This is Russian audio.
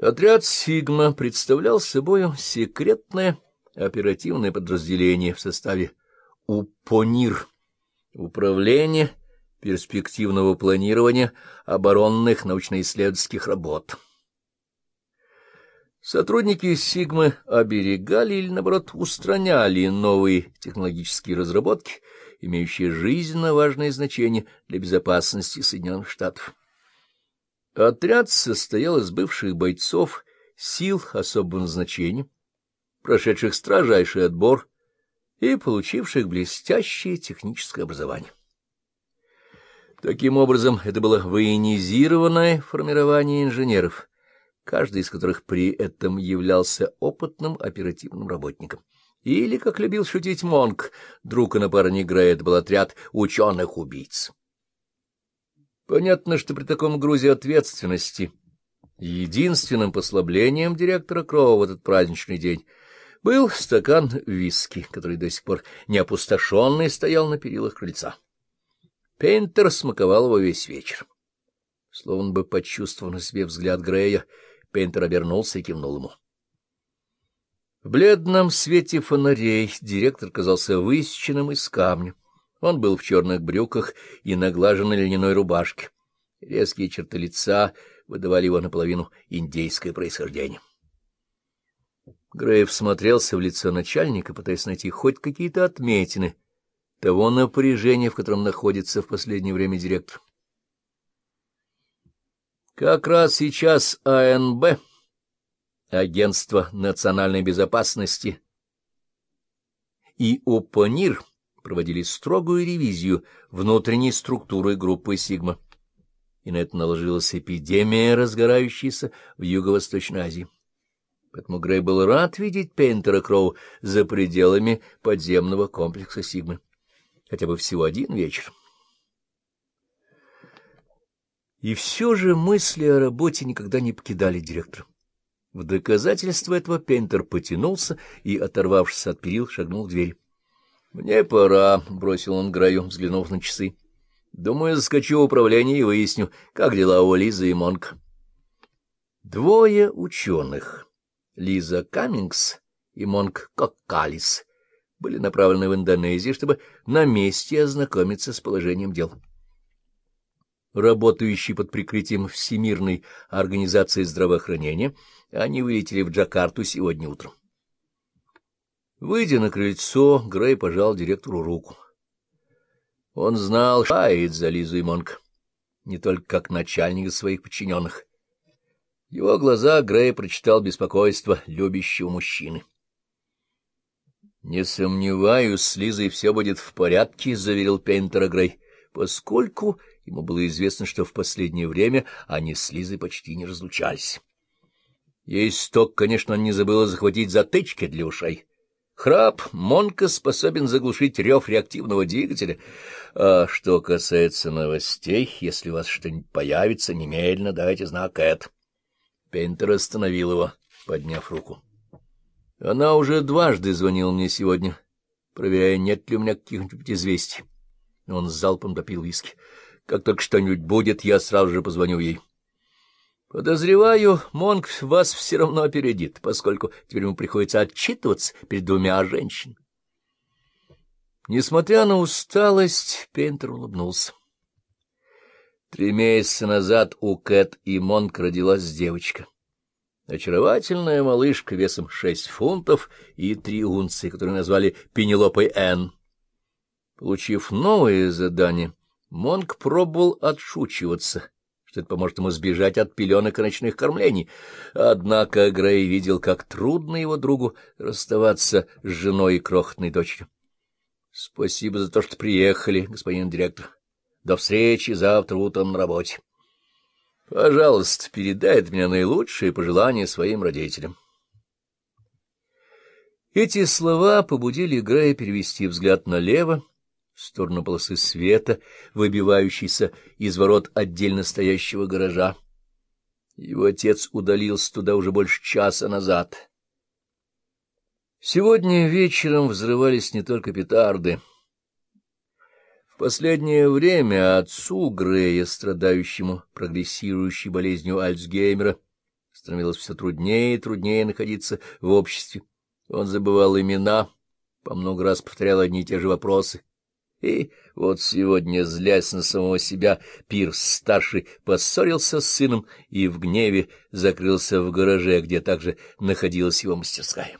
Отряд «Сигма» представлял собою секретное оперативное подразделение в составе УПОНИР — Управление перспективного планирования оборонных научно-исследовательских работ. Сотрудники «Сигмы» оберегали или, наоборот, устраняли новые технологические разработки, имеющие жизненно важное значение для безопасности Соединенных Штатов. Отряд состоял из бывших бойцов сил особого назначения, прошедших строжайший отбор и получивших блестящее техническое образование. Таким образом, это было военизированное формирование инженеров, каждый из которых при этом являлся опытным оперативным работником. Или, как любил шутить Монк, друг и напарник Грея, это был отряд ученых-убийц. Понятно, что при таком грузе ответственности единственным послаблением директора Кроу в этот праздничный день был стакан виски, который до сих пор не опустошенный стоял на перилах крыльца. Пейнтер смаковал его весь вечер. Словно бы почувствовав на себе взгляд Грея, Пейнтер обернулся и кивнул ему. В бледном свете фонарей директор казался высеченным из камня. Он был в черных брюках и наглаженной льняной рубашке. Резкие черты лица выдавали его наполовину индейское происхождение. Грейв смотрелся в лицо начальника, пытаясь найти хоть какие-то отметины того напряжения, в котором находится в последнее время директор. Как раз сейчас АНБ, Агентство национальной безопасности, и ОПОНИР — проводили строгую ревизию внутренней структуры группы «Сигма». И на это наложилась эпидемия, разгорающаяся в Юго-Восточной Азии. Поэтому Грей был рад видеть Пейнтера Кроу за пределами подземного комплекса «Сигмы». Хотя бы всего один вечер. И все же мысли о работе никогда не покидали директора. В доказательство этого Пейнтер потянулся и, оторвавшись от перил, шагнул в дверь. — Мне пора, — бросил он Граю, взглянув на часы. — Думаю, заскочу в управление и выясню, как дела у Лизы и Монк. Двое ученых, Лиза Каммингс и Монк Коккалис, были направлены в Индонезию, чтобы на месте ознакомиться с положением дел. Работающие под прикрытием Всемирной организации здравоохранения, они вылетели в Джакарту сегодня утром. Выйдя на крыльцо, Грей пожал директору руку. Он знал, что за Лизу и Монк, не только как начальник своих подчиненных. В его глаза Грей прочитал беспокойство любящего мужчины. — Не сомневаюсь, с Лизой все будет в порядке, — заверил Пейнтера Грей, поскольку ему было известно, что в последнее время они с Лизой почти не разлучались. Есть только, конечно, не забыла захватить затычки для ушей. Храп Монка способен заглушить рев реактивного двигателя. А что касается новостей, если у вас что-нибудь появится, немедленно дайте знак Эд. Пейнтер остановил его, подняв руку. Она уже дважды звонила мне сегодня, проверяя, нет ли у меня каких-нибудь известий. Он с залпом допил виски. Как только что-нибудь будет, я сразу же позвоню ей. Подозреваю, Монг вас все равно опередит, поскольку теперь ему приходится отчитываться перед двумя женщинами. Несмотря на усталость, Пейнтер улыбнулся. Три месяца назад у Кэт и Монк родилась девочка. Очаровательная малышка весом шесть фунтов и три унции, которую назвали Пенелопой Н. Получив новое задание, Монк пробовал отшучиваться — что это поможет ему сбежать от пеленок и ночных кормлений. Однако Грей видел, как трудно его другу расставаться с женой и крохотной дочерью. — Спасибо за то, что приехали, господин директор. До встречи завтра утром на работе. Пожалуйста, передай от меня наилучшие пожелания своим родителям. Эти слова побудили Грея перевести взгляд налево, в сторону полосы света, выбивающейся из ворот отдельно стоящего гаража. Его отец удалился туда уже больше часа назад. Сегодня вечером взрывались не только петарды. В последнее время отцу Грея, страдающему прогрессирующей болезнью Альцгеймера, становилось все труднее и труднее находиться в обществе. Он забывал имена, по много раз повторял одни и те же вопросы. И вот сегодня, злясь на самого себя, Пирс-старший поссорился с сыном и в гневе закрылся в гараже, где также находилась его мастерская.